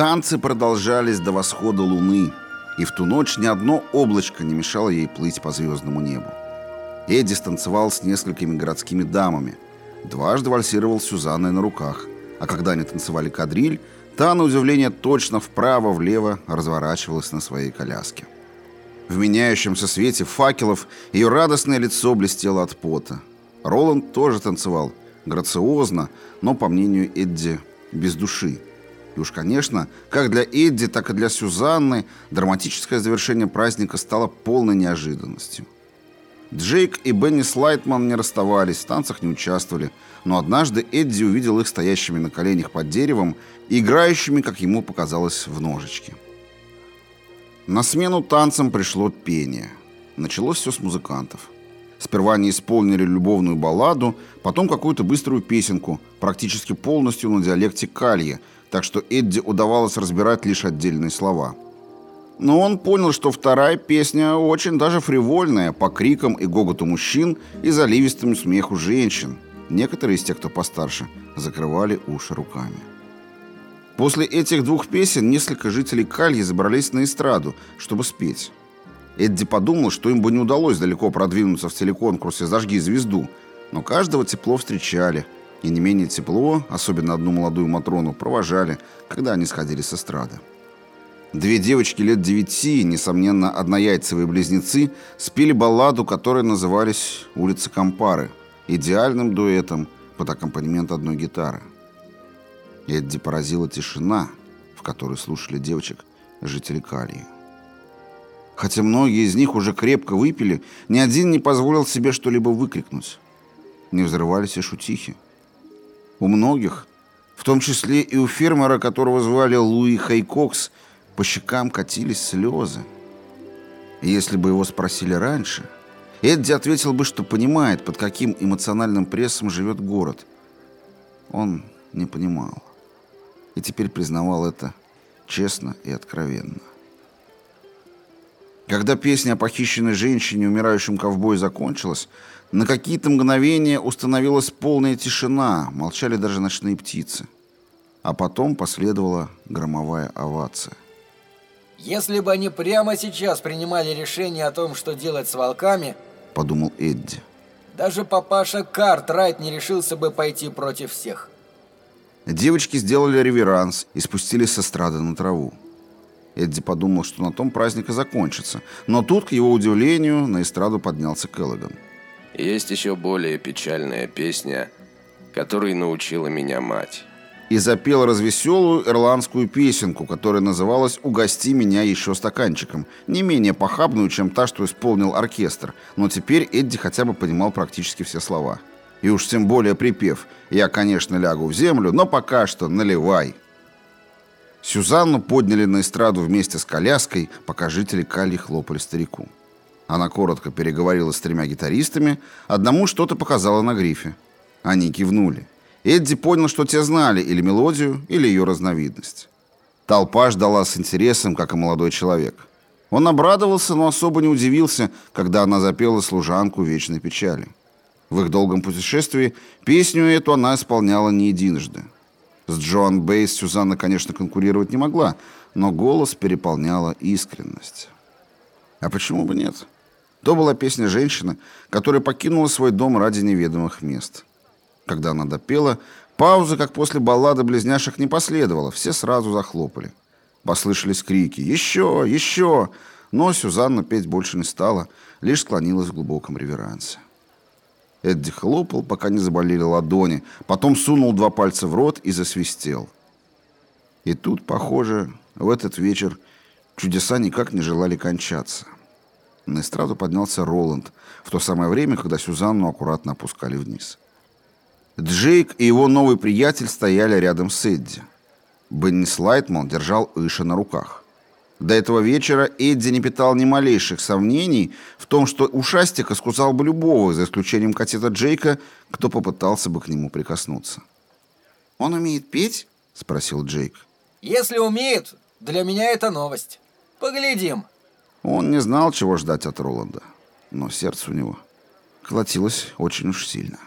Танцы продолжались до восхода луны, и в ту ночь ни одно облачко не мешало ей плыть по звездному небу. Эдди станцевал с несколькими городскими дамами, дважды вальсировал с Сюзанной на руках, а когда они танцевали кадриль, та, на удивление, точно вправо-влево разворачивалась на своей коляске. В меняющемся свете факелов ее радостное лицо блестело от пота. Роланд тоже танцевал, грациозно, но, по мнению Эдди, без души. И уж, конечно, как для Эдди, так и для Сюзанны драматическое завершение праздника стало полной неожиданностью. Джейк и Бенни Слайтман не расставались, в танцах не участвовали, но однажды Эдди увидел их стоящими на коленях под деревом и играющими, как ему показалось, в ножички. На смену танцам пришло пение. Началось все с музыкантов. Сперва они исполнили любовную балладу, потом какую-то быструю песенку, практически полностью на диалекте калья, так что Эдди удавалось разбирать лишь отдельные слова – но он понял, что вторая песня очень даже фривольная, по крикам и гоготу мужчин и заливистому смеху женщин. Некоторые из тех, кто постарше, закрывали уши руками. После этих двух песен несколько жителей Кальи забрались на эстраду, чтобы спеть. Эдди подумал, что им бы не удалось далеко продвинуться в телеконкурсе «Зажги звезду», но каждого тепло встречали, и не менее тепло, особенно одну молодую Матрону, провожали, когда они сходили с эстрады. Две девочки лет девяти, несомненно, однояйцевые близнецы, спели балладу, которая назывались «Улица Кампары», идеальным дуэтом под аккомпанемент одной гитары. Эдди поразила тишина, в которой слушали девочек жители Кальи. Хотя многие из них уже крепко выпили, ни один не позволил себе что-либо выкрикнуть. Не взрывались и шутихи. У многих, в том числе и у фермера, которого звали Луи Хайкокс, по щекам катились слезы. Если бы его спросили раньше, Эдди ответил бы, что понимает, под каким эмоциональным прессом живет город. Он не понимал. И теперь признавал это честно и откровенно. Когда песня о похищенной женщине, умирающем ковбое, закончилась, на какие-то мгновения установилась полная тишина, молчали даже ночные птицы. А потом последовала громовая овация. Если бы они прямо сейчас принимали решение о том, что делать с волками, подумал Эдди. Даже папаша Картрайт не решился бы пойти против всех. Девочки сделали реверанс и спустились со эстрады на траву. Эдди подумал, что на том праздник и закончится, но тут, к его удивлению, на эстраду поднялся Келлоган. Есть еще более печальная песня, которой научила меня мать и запел развеселую ирландскую песенку, которая называлась «Угости меня еще стаканчиком», не менее похабную, чем та, что исполнил оркестр, но теперь Эдди хотя бы понимал практически все слова. И уж тем более припев «Я, конечно, лягу в землю, но пока что наливай». Сюзанну подняли на эстраду вместе с коляской, пока жители Калли хлопали старику. Она коротко переговорила с тремя гитаристами, одному что-то показала на грифе. Они кивнули. Эдди понял, что те знали или мелодию, или ее разновидность. Толпа ждала с интересом, как и молодой человек. Он обрадовался, но особо не удивился, когда она запела служанку вечной печали. В их долгом путешествии песню эту она исполняла не единожды. С Джоан Бейс Сюзанна, конечно, конкурировать не могла, но голос переполняла искренность. А почему бы нет? То была песня женщины, которая покинула свой дом ради неведомых мест. Когда она допела, пауза, как после баллады близняшек, не последовала, все сразу захлопали. Послышались крики «Еще! Еще!», но Сюзанна петь больше не стала, лишь склонилась в глубоком реверансе. Эдди хлопал, пока не заболели ладони, потом сунул два пальца в рот и засвистел. И тут, похоже, в этот вечер чудеса никак не желали кончаться. На эстраду поднялся Роланд в то самое время, когда Сюзанну аккуратно опускали вниз. Джейк и его новый приятель стояли рядом с Эдди. Бенни Слайтман держал Иша на руках. До этого вечера Эдди не питал ни малейших сомнений в том, что ушастик искусал бы любого, за исключением котета Джейка, кто попытался бы к нему прикоснуться. «Он умеет петь?» — спросил Джейк. «Если умеет, для меня это новость. Поглядим». Он не знал, чего ждать от Роланда, но сердце у него колотилось очень уж сильно.